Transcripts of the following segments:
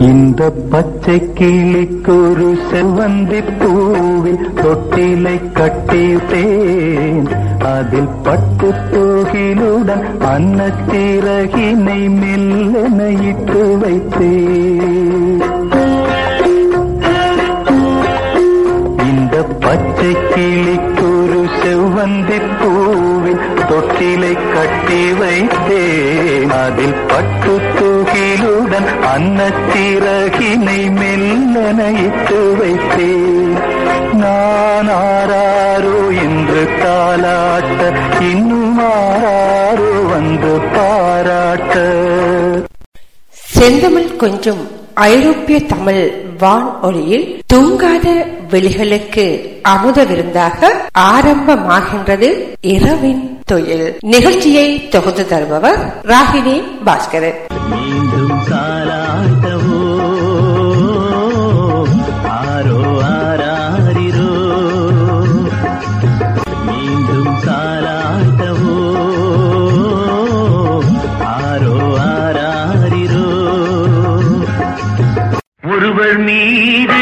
இந்த பச்சை கிளிக்கு ஒரு செல்வந்தி பூவில் தொட்டிலை கட்டித்தேன். அதில் பட்டு தோகிலுடன் அன்னத்திறகினை மெல்லென இட்டு வைத்தேன். இந்த பச்சை கிளிக்கொரு செவ்வந்தி பூவில் தொட்டிலை கட்டி வைத்தேன். அதில் பட்டு தூகிலுடன் அன்னத்திறகினை மெல்லனைத்து வைத்தேன். நான் ஆராரோ என்று தாலாட்ட இன்னும் ஆராரோ வந்து பாராட்ட. செந்தமிழ் கொஞ்சம் ஐரோப்பிய தமிழ் வான் ஒளியில் தூங்காத வெளிகளுக்கு அமுத விருந்தாக ஆரம்பமாகின்றது இரவின் தொழில். நிகழ்ச்சியை தொகுத்து தருபவர் ராகினி பாஸ்கரன். மீண்டும் தாலாட்டவோ ஆரோ ஆராரிரோ? மீண்டும் தாலாட்டவோ ஆரோ ஆராரிரோ? ஒருவர் மீது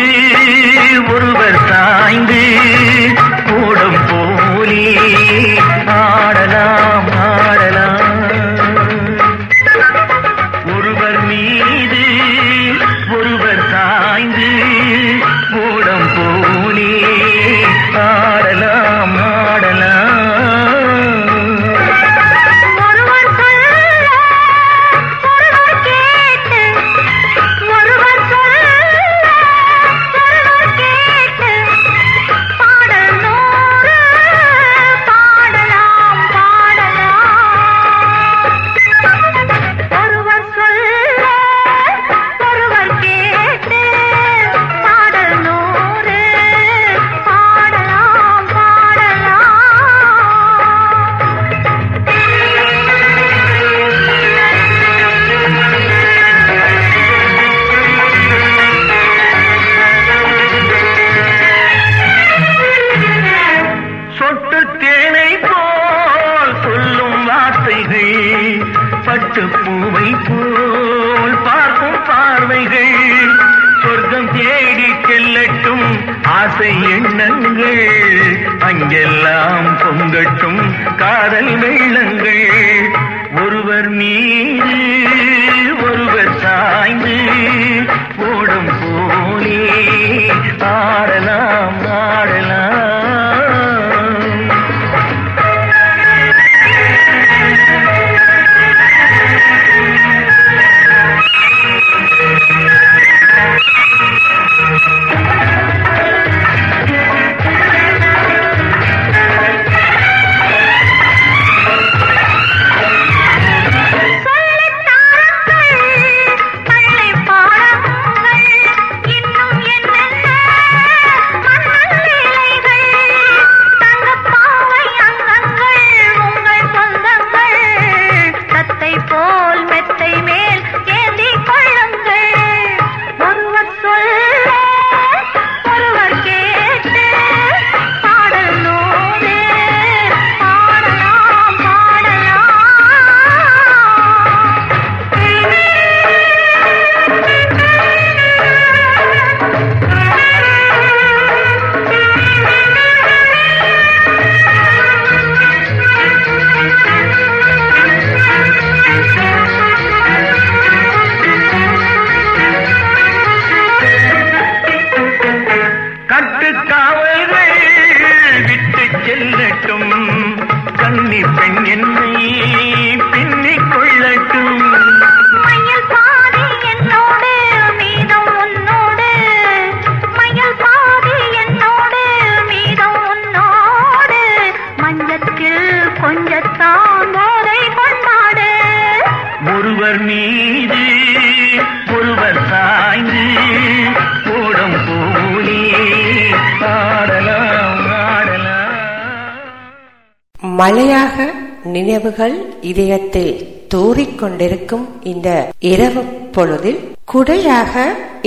இதயத்தில் தூறிக்கொண்டிருக்கும் இந்த இரவு பொழுதில் குடையாக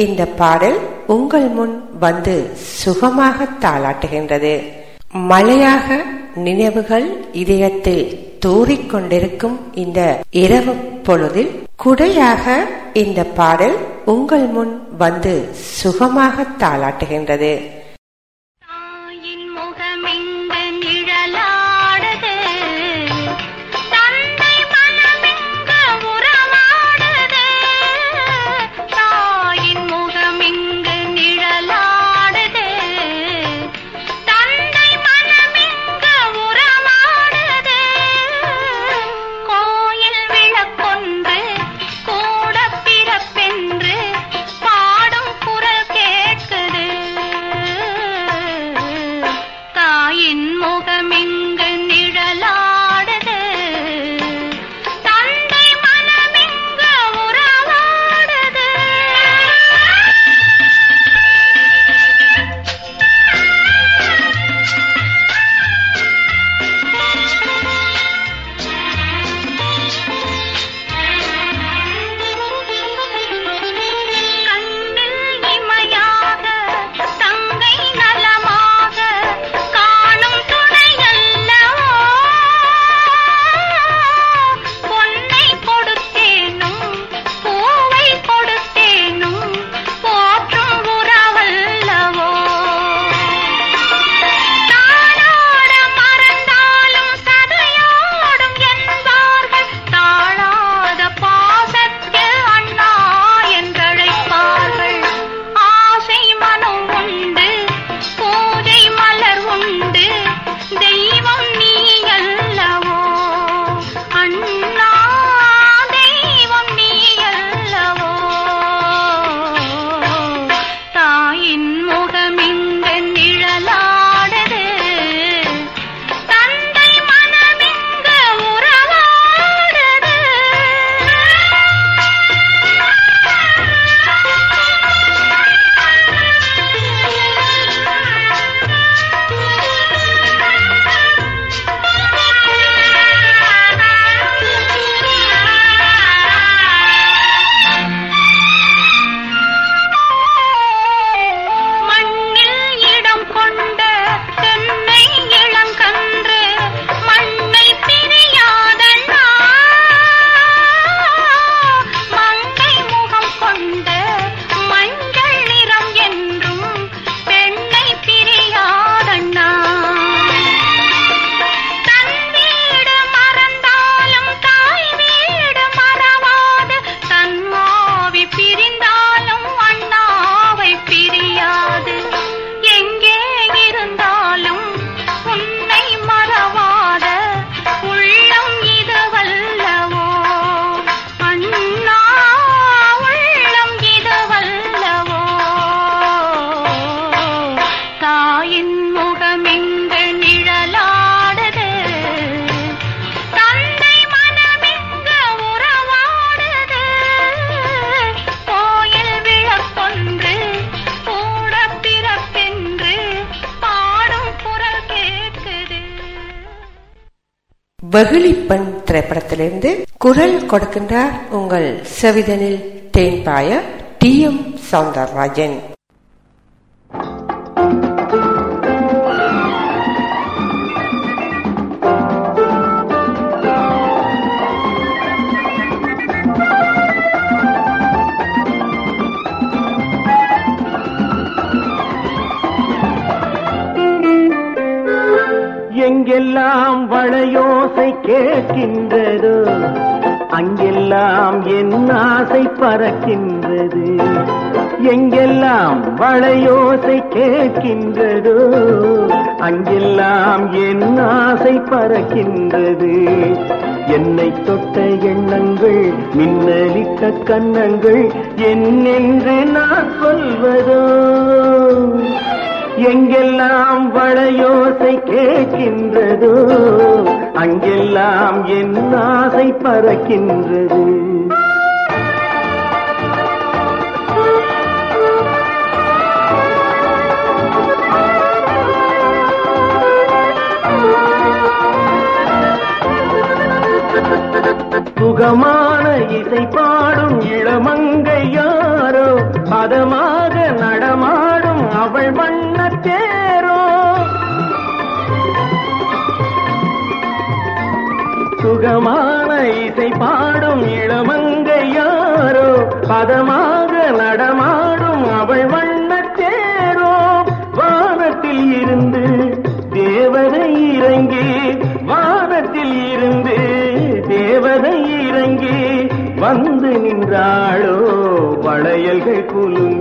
இந்த பாடல் உங்கள் முன் வந்து சுகமாக தாளாட்டுகின்றது. மழையாக நினைவுகள் இதயத்தில் தூறிக்கொண்டிருக்கும் இந்த இரவு பொழுதில் குடையாக இந்த பாடல் உங்கள் முன் வந்து சுகமாக தாளாட்டுகின்றது. கொடுக்கின்றார் உங்கள் செவிதனில் தேன்பாய டி எம் சவுந்தரராஜன். எங்கெல்லாம் வளையோசை கேட்கின்றது? அங்கெல்லாம் என் ஆசை பறக்கின்றது. எங்கெல்லாம் வளையோசை கேட்கின்றதோ அங்கெல்லாம் என் ஆசை பறக்கின்றது. என்னை தொட்ட எண்ணங்கள் மின்னலிக்க கன்னங்கள் என்னென்று நான் சொல்வதோ? எங்கெல்லாம் வளையோசை கேட்கின்றதோ அங்கெல்லாம் என் ஆசை பறக்கின்றது. சுகமான இசை பாடும் இளமங்கை யாரோ பதமாக நடமாடும் அவள் மண் சுகமான இசை பாடும் இளமங்கை யாரோ பதமாக நடமாடும் அவள் வண்ணச்சேரோ வானத்தில் இருந்து தேவதை இறங்கி வானத்தில் இருந்து தேவதை இறங்கி வந்து நின்றாளோ வளையல்கள் குலுங்க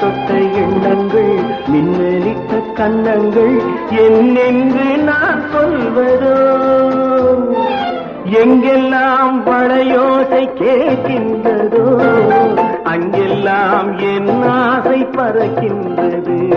தொட்ட எண்ணங்கள் மின்னலித்த கன்னங்கள் என்னென்று நான் சொல்வதோ? எங்கெல்லாம் வளையோசை கேட்கின்றதோ? அங்கெல்லாம் என் ஆசை பறக்கின்றது.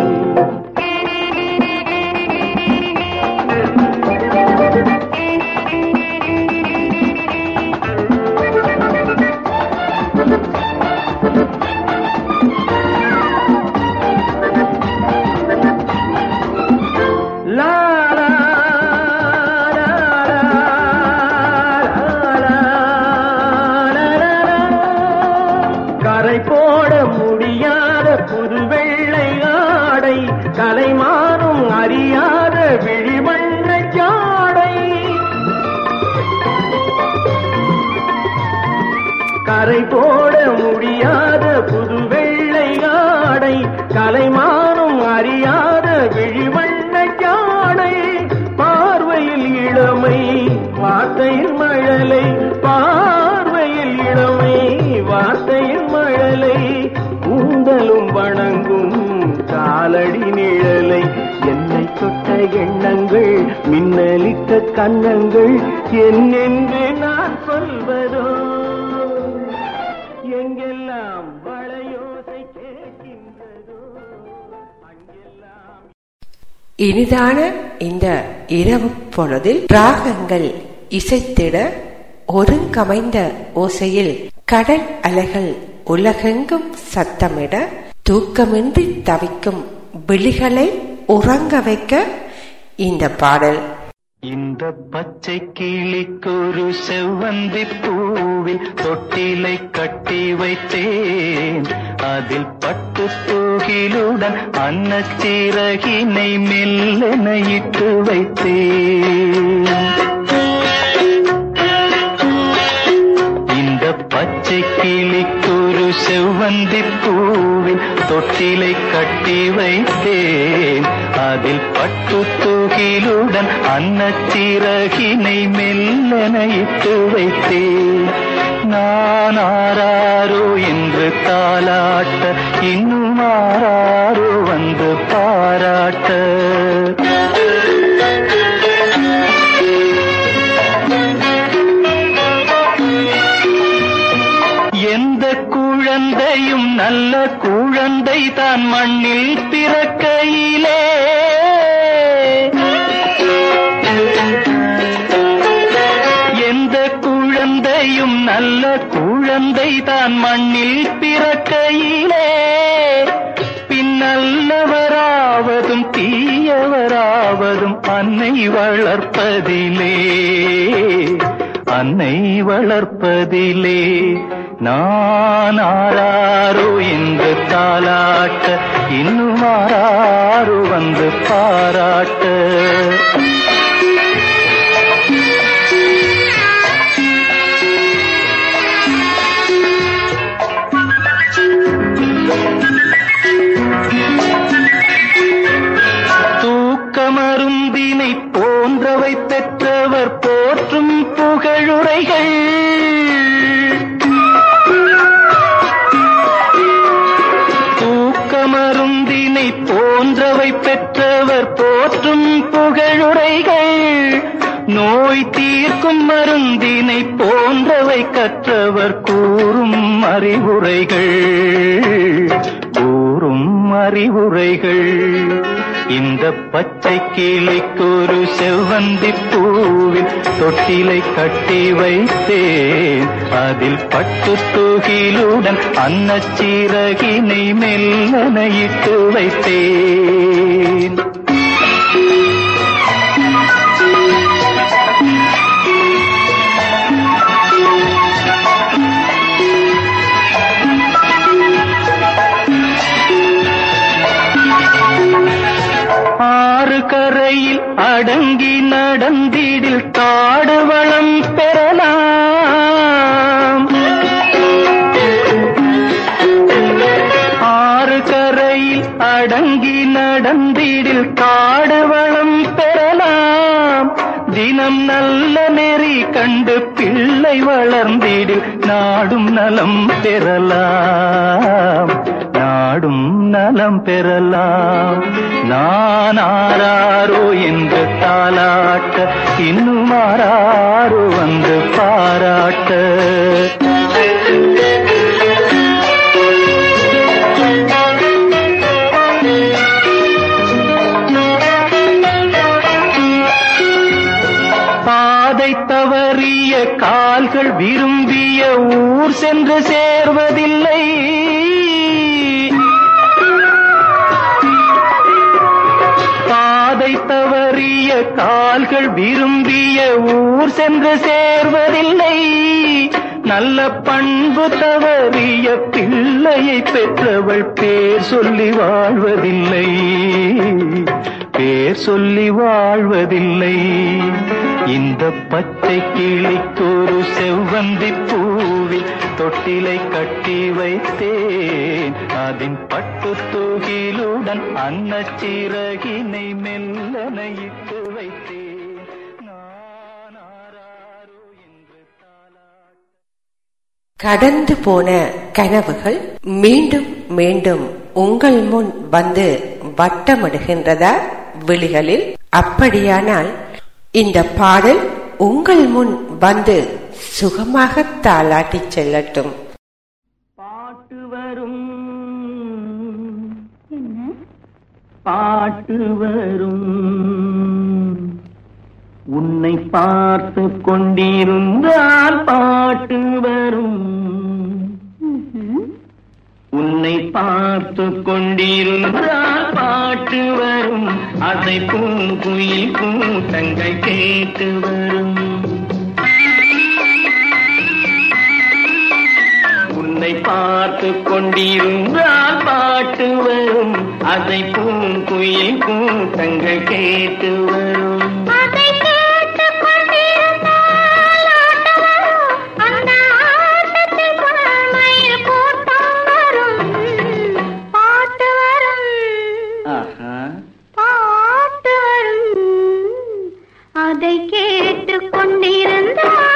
இனிதான இந்த இரவு பொழுதில் ராகங்கள் இசைத்திட ஒருங்கமைந்த ஓசையில் கடல் அலைகள் உலகெங்கும் சத்தமிட தூக்கமின்றி தவிக்கும் விழிகளை உறங்க வைக்க இந்த பாடல் இந்த பச்சை கிளிக்கு ஒரு செவ்வந்தி பூவில் தொட்டிலை கட்டி வைத்தேன். அதில் பட்டு தூகிலுடன் அன்னச்சிறகினை மெல்லென இட்டு வைத்தேன். இந்த பச்சை கிளிக்கு ஒரு செவ்வந்தி பூ தொட்டிலை கட்டி வைத்தேன். அதில் பட்டு தூகிலுடன் அன்னச்சிறகினை மெல்லென வைத்தேன். நான் ஆராரோ என்று தாளாட்ட இன்னும் ஆராரோ வந்து பாராட்ட. தான் மண்ணில் பிறக்கையிலே. எந்த குழந்தையும் நல்ல குழந்தை தான் மண்ணில் பிறக்கையிலே. பின்னல்லவராவதும் தீயவராவதும் அன்னை வளர்ப்பதிலே. அன்னை வளர்ப்பதிலே. நான் ஆராரோ என்று தாலாட்ட இன்னும் ஆறாறு வந்து பாராட்ட. போன்றவை கற்றவர் கூறும் அறிவுரைகள் கூறும் அறிவுரைகள். இந்த பச்சை கிளிக்கு ஒரு செவ்வந்தி பூவில் தொட்டிலை கட்டி வைத்தேன். அதில் பட்டு தூகிலுடன் அன்னச்சீரகினை மெல்லன இட்டு வைத்தேன். அடங்கி நடந்திடில் காடு வளம் பெறலாம். ஆறு கரையில் அடங்கி நடந்திடில் காடு வளம் பெறலாம். தினம் நல்ல நெறி கண்டு பிள்ளை வளர்ந்திடில் நாடும் நலம் பெறலாம். நாடும் நலம் பெறலாம். நான் ஆராரோ என்று தாலாட்ட இன்னும் ஆராரோ வந்து பாராட்ட. பாதை தவறிய கால்கள் விரும்பிய ஊர் சென்று சேர்வதில்லை. விரும்பிய ஊர் சென்று சேர்வதில்லை. நல்ல பண்பு தவறிய பிள்ளையை பெற்றவள் பேர் சொல்லி வாழ்வதில்லை. பேர் சொல்லி வாழ்வதில்லை. இந்த பச்சை கிளிக்கொரு செவ்வந்தி பூவில் தொட்டிலை கட்டி வைத்தேன். அதன் பட்டு தூகிலுடன் அன்னச்சிறகினை மெல்லனையிட்டு வைத்தேன் கடந்து போன கனவுகள் மீண்டும் மீண்டும் உங்கள் முன் வந்து வட்டமிடுகின்றதா? விழிகளில்? அப்படியானால் இந்த பாடல் உங்கள் முன் வந்து சுகமாக தாளாட்டிச் செல்லட்டும். பாட்டு வரும். பாட்டு வரும். உன்னை பார்த்து கொண்டிருந்தால் பாட்டு வரும். உன்னை பார்த்து கொண்டிருந்தால் பாட்டு வரும். அதை பூங்குயில் கூட்டங்கள் கேட்டு வரும். உன்னை பார்த்து கொண்டிருந்தால் பாட்டு வரும். அதை பூங்குயில் கூட்டங்கள் கேட்டு வரும். அதை கேட்டு கொண்டிருந்தார்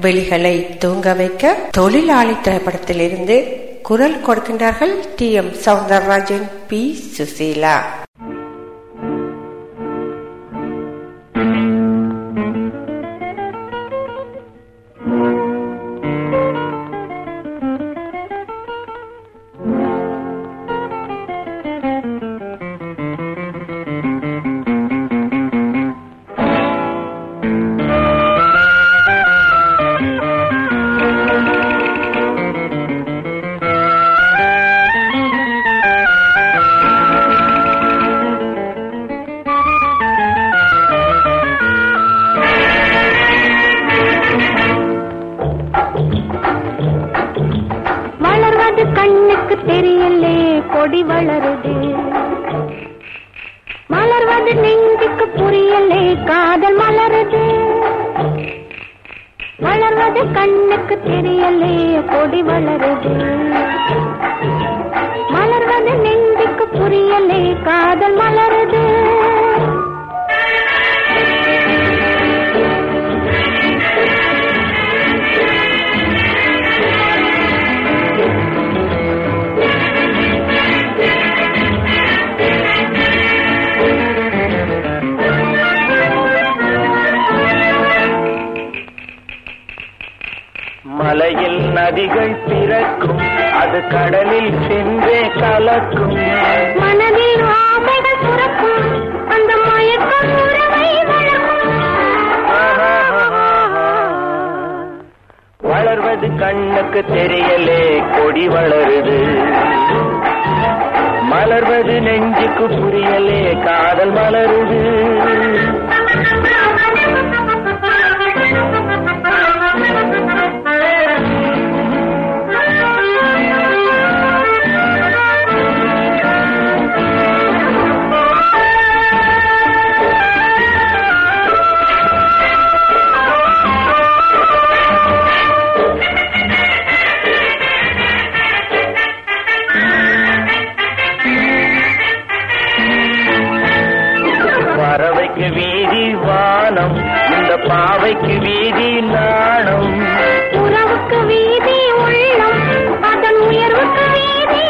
விழிகளை வெளிகளை தூங்க வைக்க தொழிலாளி திரைப்படத்திலிருந்து குரல் கொடுக்கின்றார்கள் T M Soundararajan P. Susheela. வளர்வது கண்ணுக்கு தெரியலே கொடி வளருது. மலர்வது நெஞ்சுக்கு புரியலே காதல் மலருது. நதிகள் பிறக்கும் அது கடலில் சென்றே கலக்கும். மனதில் ஆசைகள் சுரக்கும். அந்த மயக்கம் வளர்வது கண்ணுக்கு தெரியலே கொடி வளருது. மலர்வது நெஞ்சுக்கு புரியலே காதல் மலருது. பாவைக்கு வீதி நாணம். உறவுக்கு வீதி உள்ளம் அதன் உயர்வுக்கு வீதி.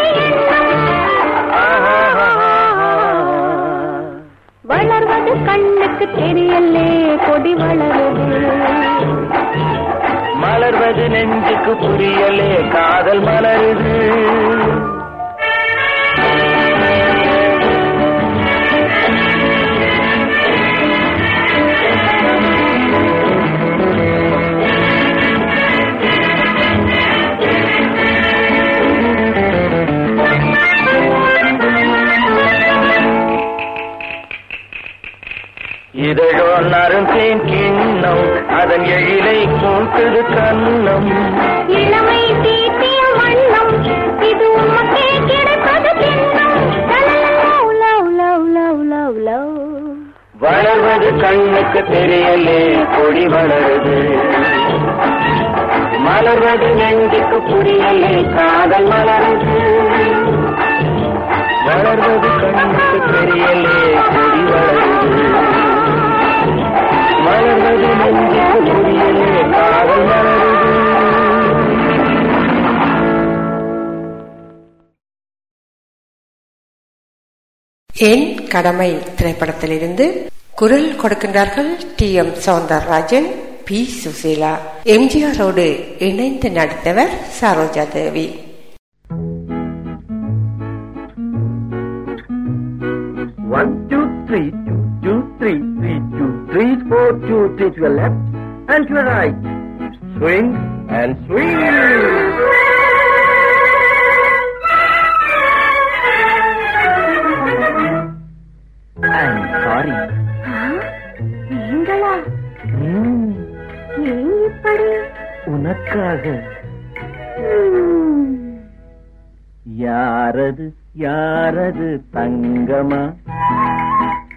வளர்வது கண்ணுக்கு தெரியலே கொடி வளருது. மலர்வது நெஞ்சுக்கு புரியலே காதல் மலருது. இதழோ நருந்தேன் கிண்ணம் அதன் எழிலை கூட்டுது கண்ணம். இளமை தீட்டிய வண்ணம் இது உமக்கே கிடைப்பது வளர்வது கண்ணுக்கு தெரியலே கொடி வளருது. மலர்வது நெஞ்சுக்கு புரியலே காதல் மலருது. வளர்வது கண்ணுக்கு தெரியலே கொடி வளருது. மலர்வது காதல் மலருது என் கடமை திரைப்படத்திலிருந்து குரல் கொடுக்கின்றார்கள் T M Soundararajan P Susheela. எம்ஜிஆரோடு இணைந்து நடித்தவர் சரோஜா தேவி. One, two, three, two, two, three, three, two, two, three to your left and to your right. Swing and swing. I'm sorry. நீங்களா ம், ஏன் இப்படி உனக்காக. யாரது யாரது தங்கமா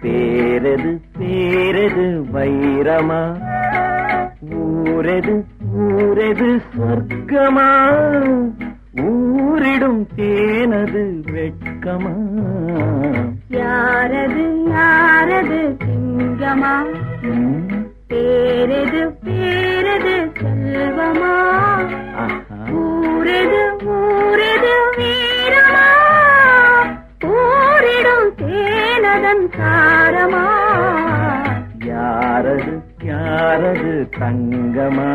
பேரது பேரது வைரமா? ஊரது ஊரது சொர்க்கமா? ஊரிடும் தேனது வெட்கமா? யாரது யாரது சிங்கமா? ம், பேரது அதன் காரமா? யாரது யாரது தங்கமா?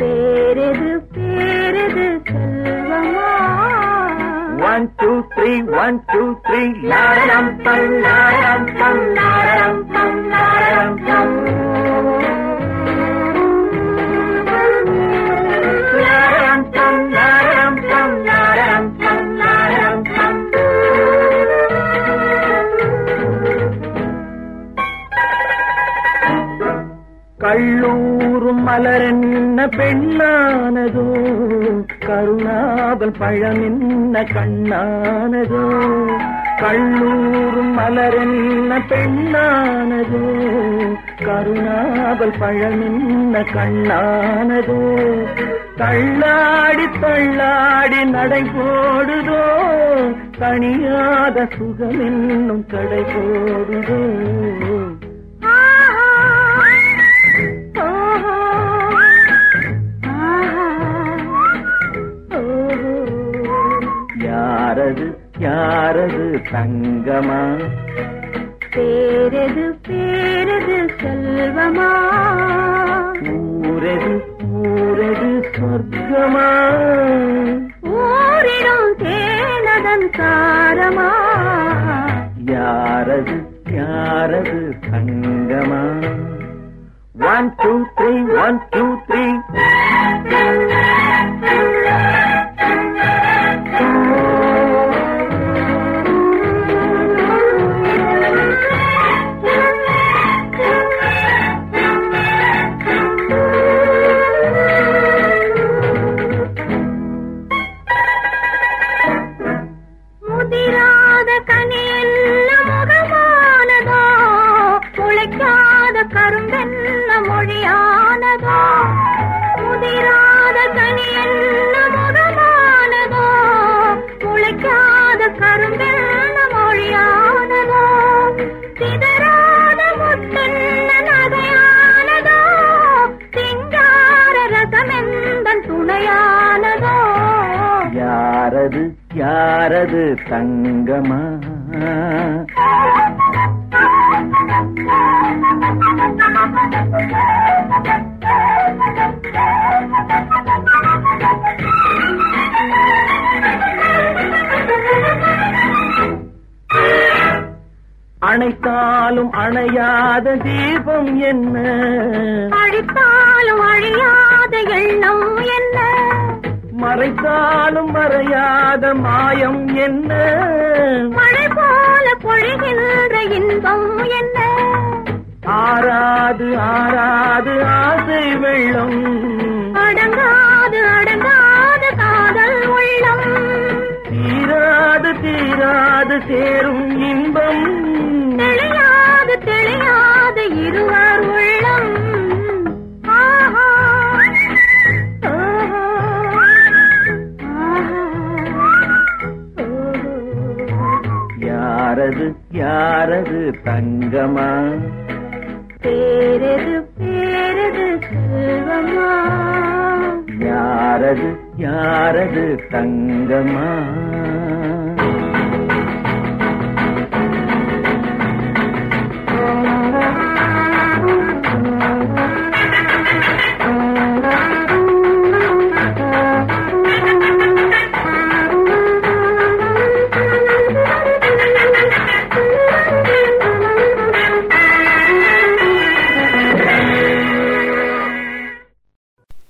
பேரது பேரது செல்வமா? One two three one two three நாரம் பம் நாரம் பம் நாரம் பம் நாரம் பம் கள்ளூரும் மலரென்ன பெண்ணானதோ கருணாபல் பழமென்ன கண்ணானதோ கள்ளூரும் மலரென்ன பெண்ணானதோ கருணாபல் பழமென்ன கண்ணானதோ. தள்ளாடி தள்ளாடி நடை போடுதோ தனியாத சுகமென்னும் கடை போடுதோ. யாரது யாரது தங்கமா? பேரது பேரது செல்வமா? ஊரது ஊரது சொர்க்கமா? ஊரிடும் தேனதன் சாரமா? யாரது யாரது தங்கமா? One two three one two three தங்கமா அணைத்தாலும் அணையாத தீபம் என்ன? அழித்தாலும் அழியாத எண்ணம் மறைத்தாலும் மறையாத மாயம் என்ன? மழை போல பொழிகின்ற இன்பம் என்ன? ஆறாது ஆறாது ஆசை வெள்ளம். அடங்காது அடங்காத காதல் உள்ளம். தீராது தீராது சேரும் இன்பம். தெளியாது தெளியாது இருவர். யாரது தங்கமா? பேரது பேரது செல்வமா? யாரது யாரது தங்கமா?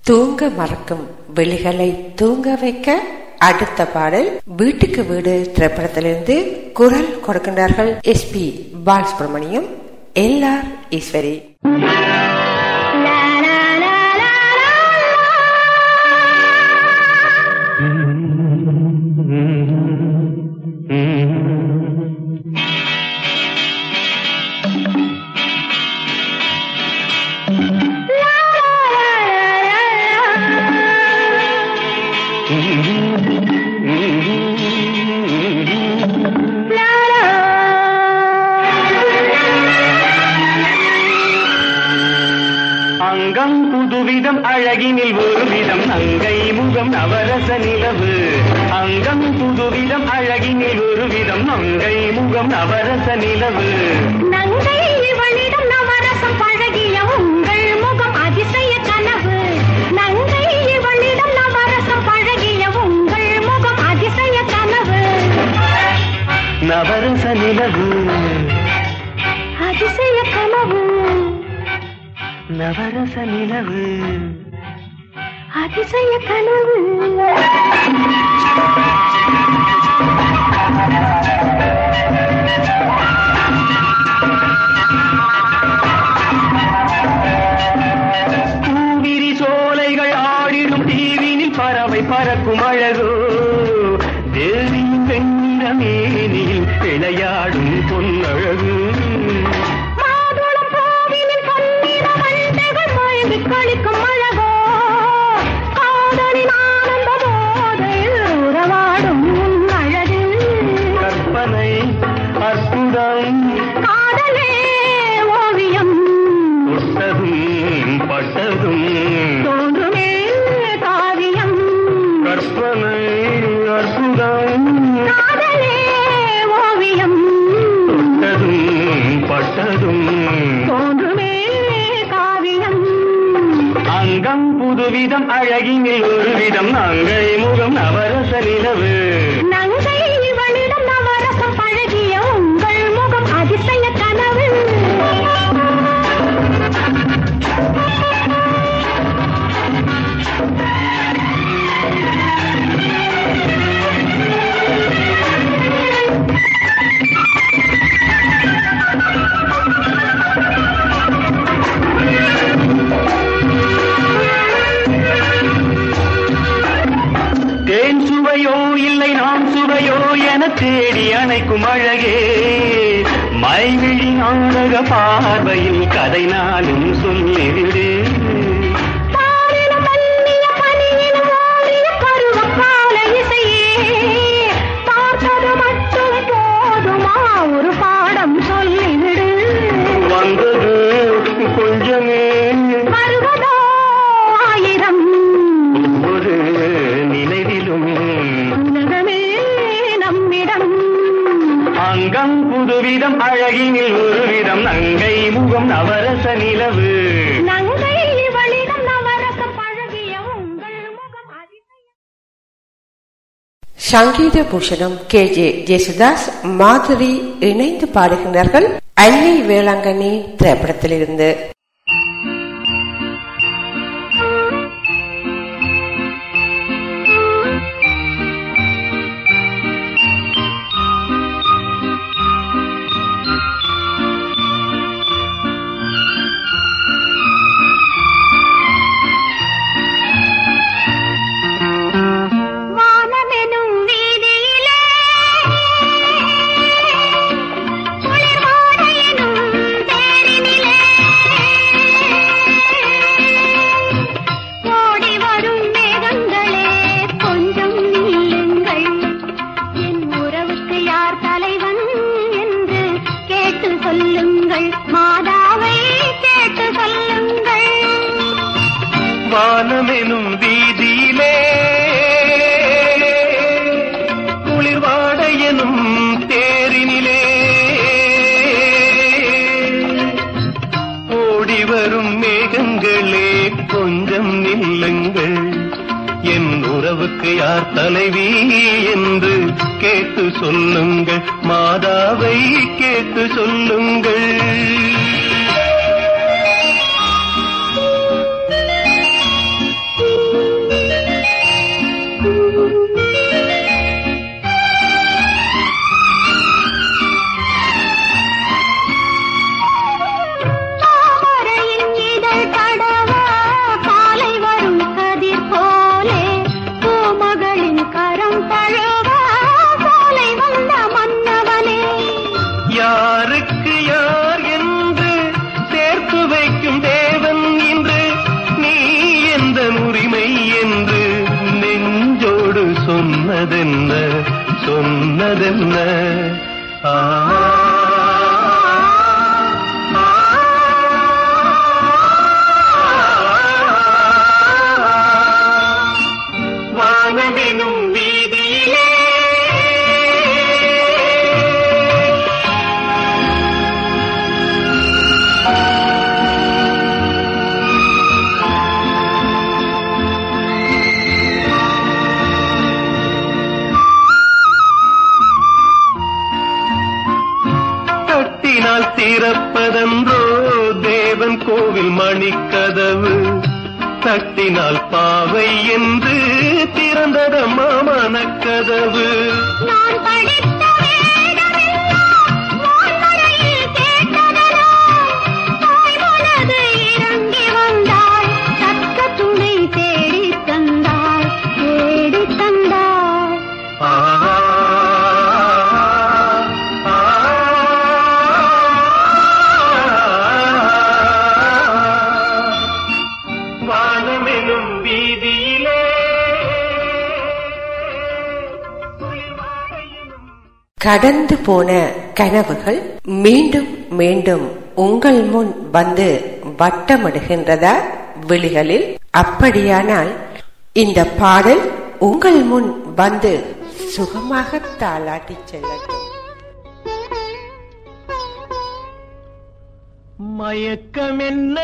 தூங்க மறக்கும் விழிகளை தூங்க வைக்க அடுத்த பாடல் வீட்டுக்கு வீடு திரைப்படத்திலிருந்து குரல் கொடுக்கின்றார்கள் S P Balasubrahmanyam L R Eswari. உங்கள் நவரச நிலவு. நங்கை இவளிடம் நவரசம் பழகிய உங்கள் முகம் அதிசய கனவு. நங்கை இவளிடம் நவரசம் பழகிய உங்கள் முகம் அதிசய கனவு. நவரச நிலவு. அதிசய கனவு. நவரச நிலவு. அதிசய கனவு. விளையாடும் விதம் அழகினில் ஒரு விதம். நாங்கள் முகம் நவரச நிலவு. சங்கீத பூஷணம் கே. ஜே. ஜேசுதாஸ் மாதுரி இணைந்து பாடுகின்றார்கள். அன்னை வேளாங்கண்ணி திரைப்படத்திலிருந்து. மணிக்கதவு தட்டினால் பாவை என்று திறந்ததம்மா மனக்கதவு. நான் கடந்து போன கனவுகள் மீண்டும் மீண்டும் உங்கள் முன் வந்து வட்டமிடுகின்றதா? விழிகளில்? அப்படியானால் இந்த பாடல் உங்கள் முன் வந்து சுகமாக தாளாட்டிச் செல்லட்டும். மயக்கம் என்ன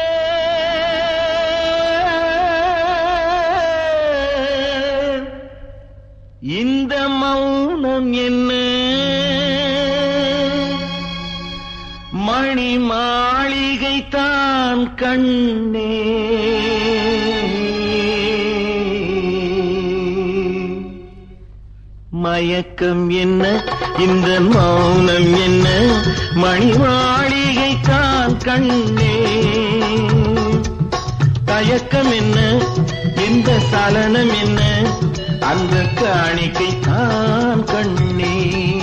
இந்த மௌனம் என்ன? மணி மாளிகை தான் கண்ணே. மயக்கம் என்ன? இந்த மௌனம் என்ன? மணி மாளிகை தான் கண்ணே. தயக்கம் என்ன? இந்த சலனம் என்ன? அந்த காணிக்கை தான் கண்ணே.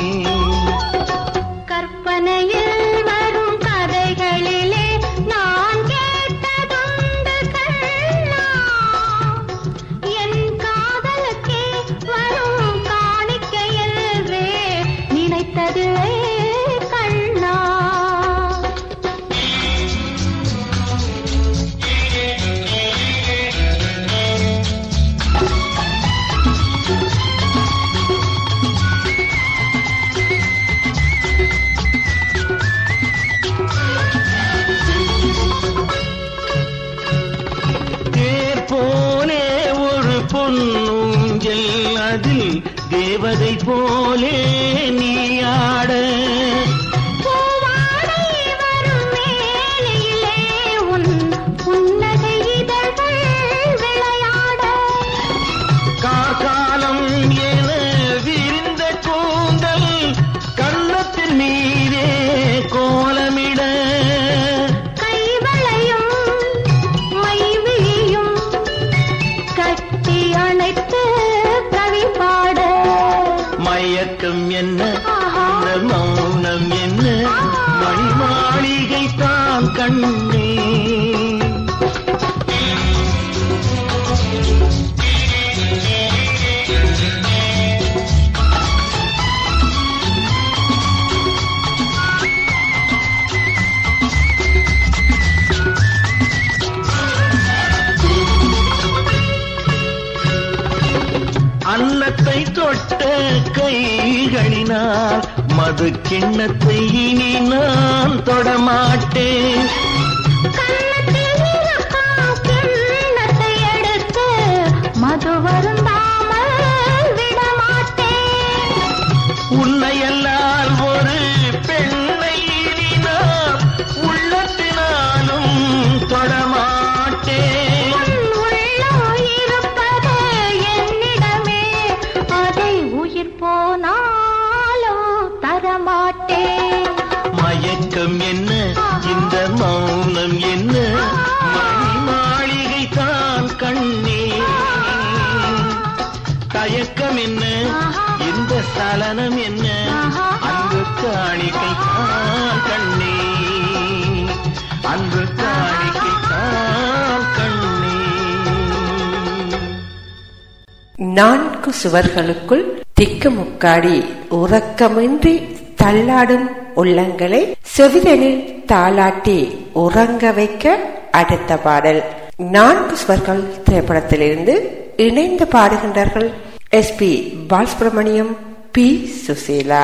அன்னத்தை தொட்ட கைகளினால் மது கிண்ணத்தை இனி நான் தொடமாட்டேன் நான்கு சுவர்களுக்குள் திக்குமுக்காடி உறக்கமின்றி தள்ளாடும் உள்ளங்களை செவிதனில் தாளாட்டி உறங்க வைக்க அடுத்த பாடல். நான்கு சுவர்கள் திரைப்படத்திலிருந்து இணைந்து பாடுகின்றார்கள் S P Balasubrahmanyam P. Susheela.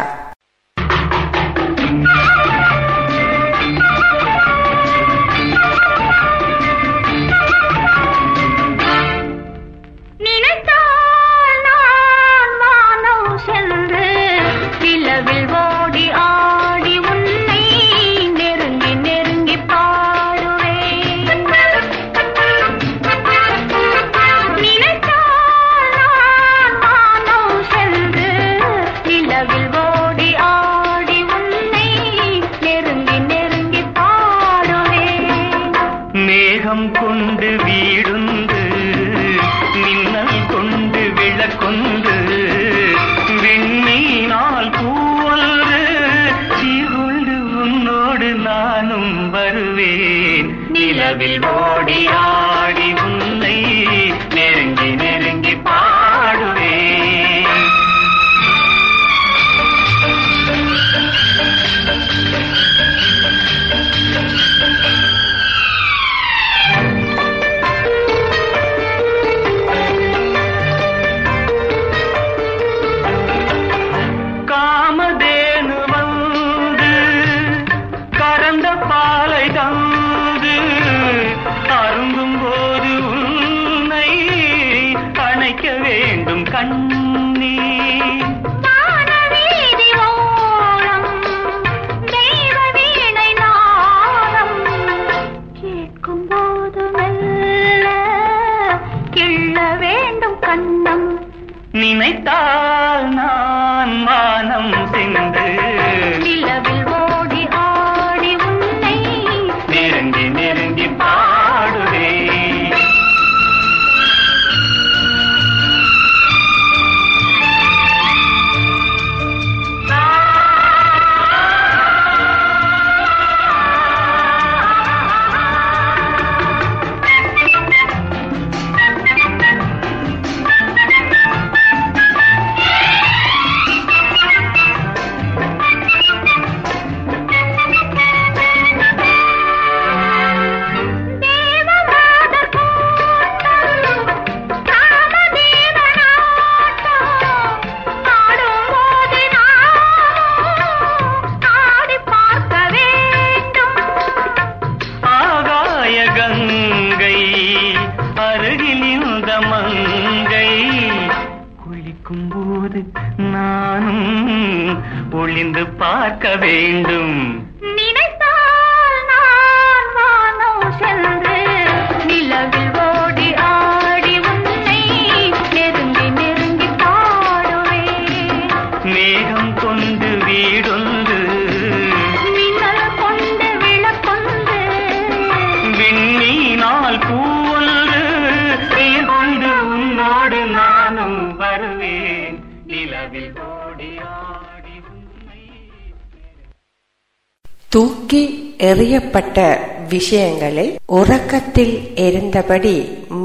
இப்படிப்பட்ட விஷயங்களை உறக்கத்தில் இருந்தபடி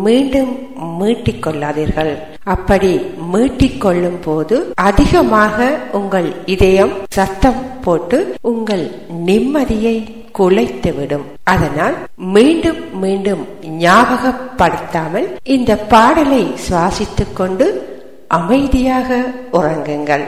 மீண்டும் மீட்டிக்கொள்ளாதீர்கள். அப்படி மீட்டிக்கொள்ளும் போது அதிகமாக உங்கள் இதயம் சத்தம் போட்டு உங்கள் நிம்மதியை குலைத்துவிடும். அதனால் மீண்டும் மீண்டும் ஞாபகப்படுத்தாமல் இந்த பாடலை சுவாசித்துக் கொண்டு அமைதியாக உறங்குங்கள்.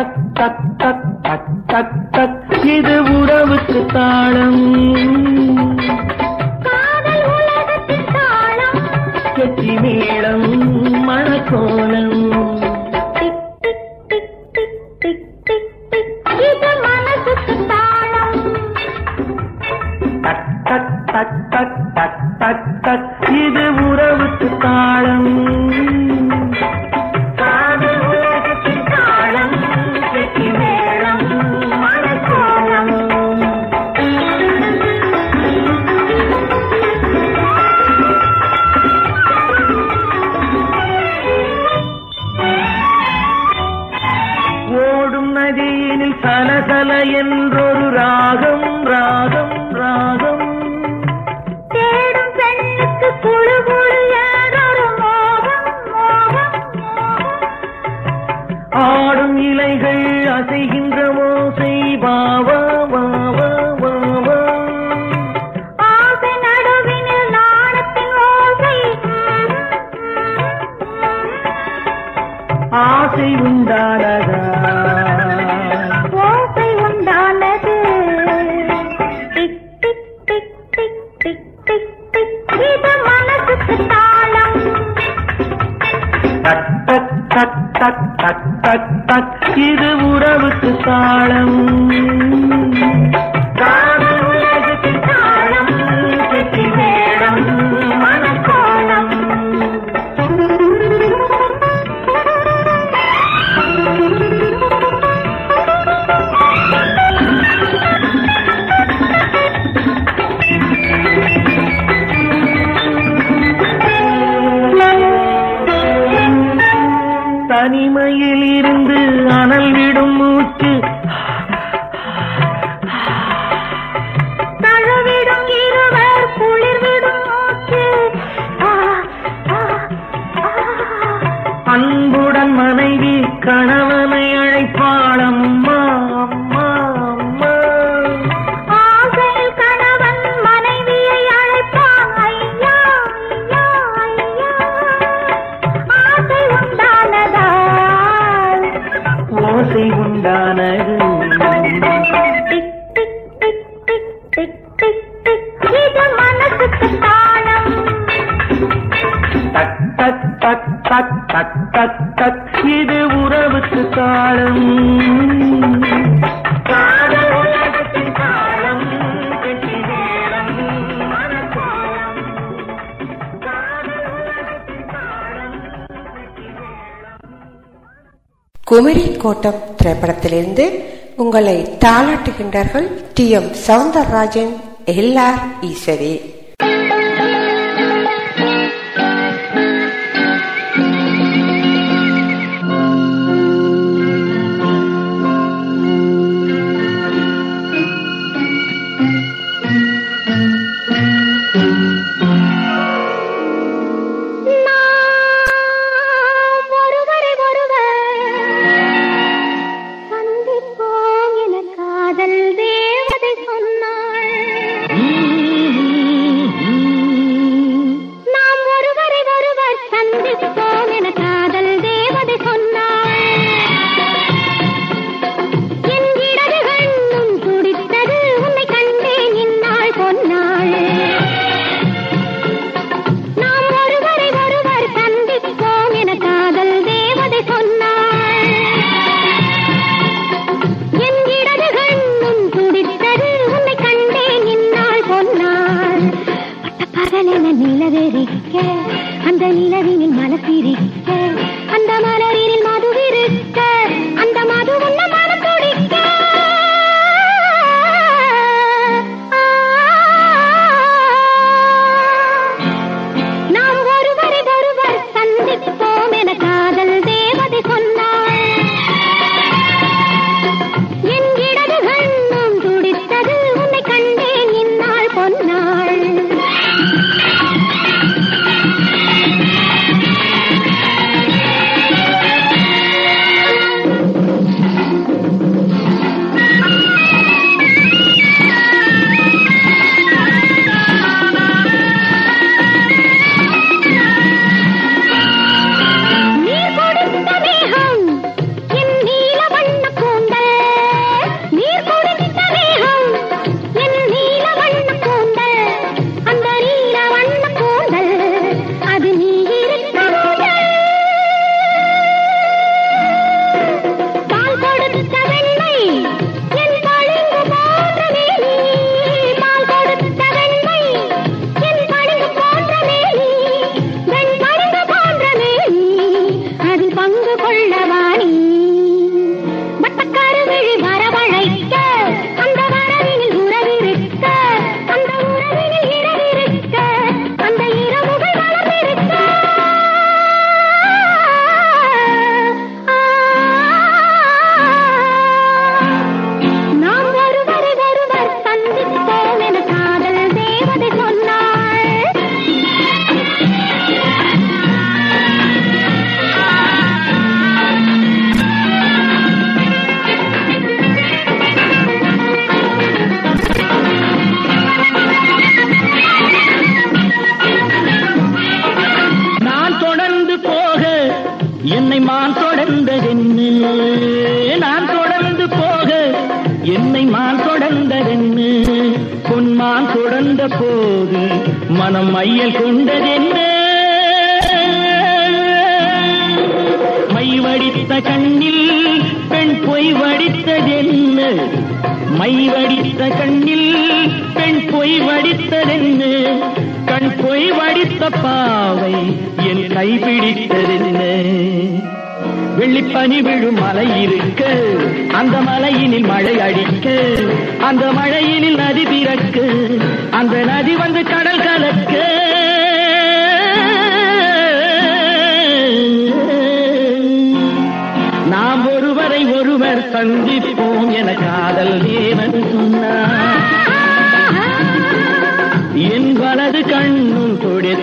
டக் டக் டக் டக் டக் டக் இது உறவுக்கு தாளம். கெட்டி மேளம் மணக்கோலம் குமரி கோட்டம் திரைப்படத்திலிருந்து உங்களை தாளாட்டுகின்றார்கள் T M Soundararajan L R Eswari.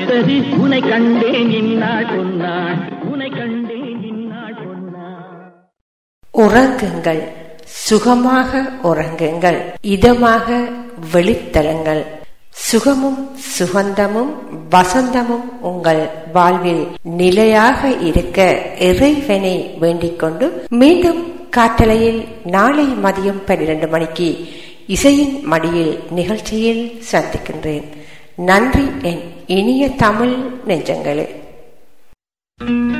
விழித்தது உனை கண்டேன் இந்நாள் பொன்னாள் உனை கண்டேன் இந்நாள் பொன்னாள் உறங்குங்கள் சுகமாக உறங்குங்கள். இதமாக வெளித்தலங்கள். சுகமும் சுகந்தமும் வசந்தமும் உங்கள் வாழ்வில் நிலையாக இருக்க இறைவனை வேண்டிக் கொண்டு மீண்டும் காற்றலையில் நாளை மதியம் பன்னிரண்டு மணிக்கு இசையின் மடியில் நிகழ்ச்சியில் சந்திக்கின்றேன். நன்றி என் இனிய தமிழ் நெஞ்சங்களே. thank you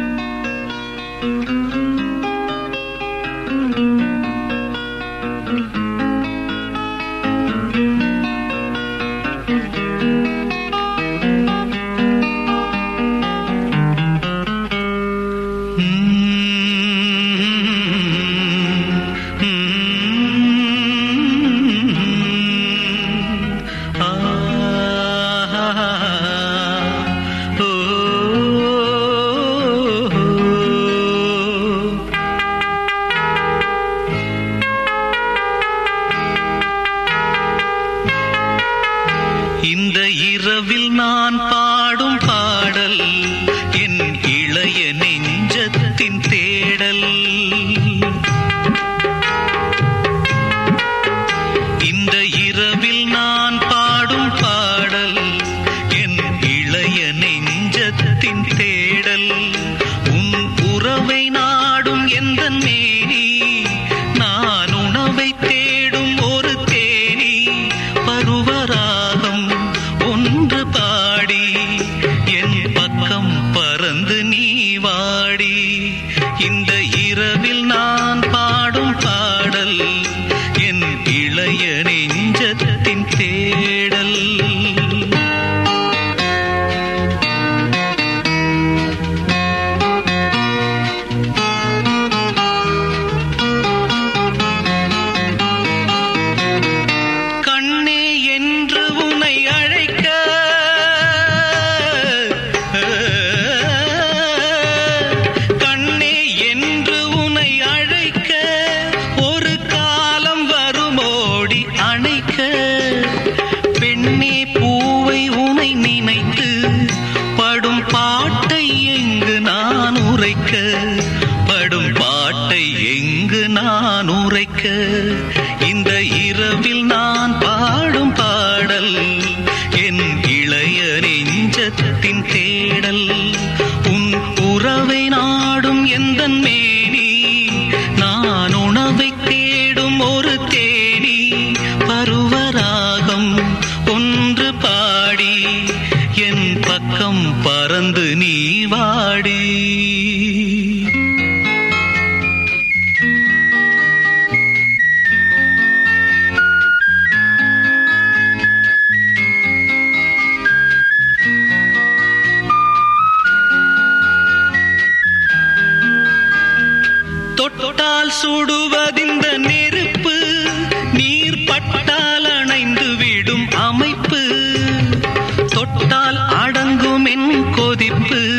துதிப்பு